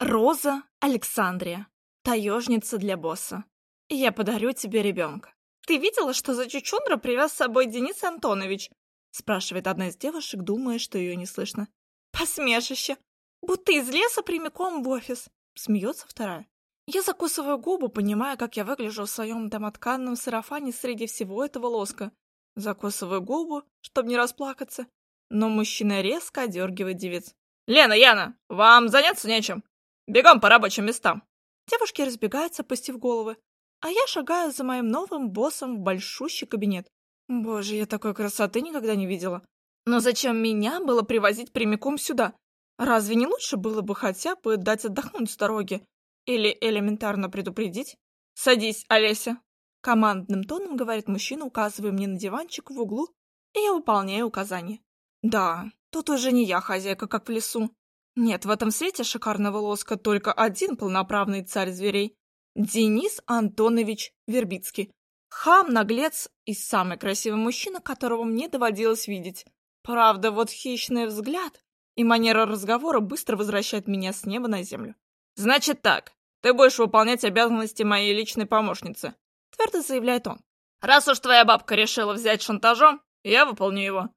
Роза Александрия, таежница для босса. Я подарю тебе ребенка. Ты видела, что за чучундра привез с собой Денис Антонович? Спрашивает одна из девушек, думая, что ее не слышно. Посмешище. Будто из леса прямиком в офис. Смеется вторая. Я закусываю губу, понимая, как я выгляжу в своем домотканном сарафане среди всего этого лоска. Закусываю губу, чтобы не расплакаться. Но мужчина резко одергивает девиц. «Лена, Яна, вам заняться нечем. Бегом по рабочим местам!» Девушки разбегаются, опустив головы, а я шагаю за моим новым боссом в большущий кабинет. Боже, я такой красоты никогда не видела. Но зачем меня было привозить прямиком сюда? Разве не лучше было бы хотя бы дать отдохнуть с дороги? Или элементарно предупредить? «Садись, Олеся!» Командным тоном говорит мужчина, указывая мне на диванчик в углу, и я выполняю указания. Да, тут уже не я хозяйка, как в лесу. Нет, в этом свете шикарного лоска только один полноправный царь зверей. Денис Антонович Вербицкий. Хам, наглец и самый красивый мужчина, которого мне доводилось видеть. Правда, вот хищный взгляд и манера разговора быстро возвращает меня с неба на землю. «Значит так, ты будешь выполнять обязанности моей личной помощницы», — твердо заявляет он. «Раз уж твоя бабка решила взять шантажом, я выполню его.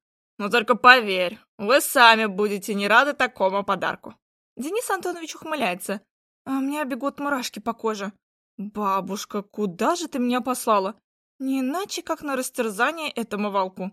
Но только поверь, вы сами будете не рады такому подарку. Денис Антонович ухмыляется. А меня бегут мурашки по коже. Бабушка, куда же ты меня послала? Не иначе, как на растерзание этому волку.